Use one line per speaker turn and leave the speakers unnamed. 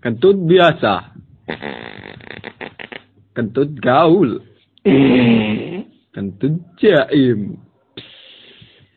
Kentut biasa. Kentut gaul. Kentut jaim.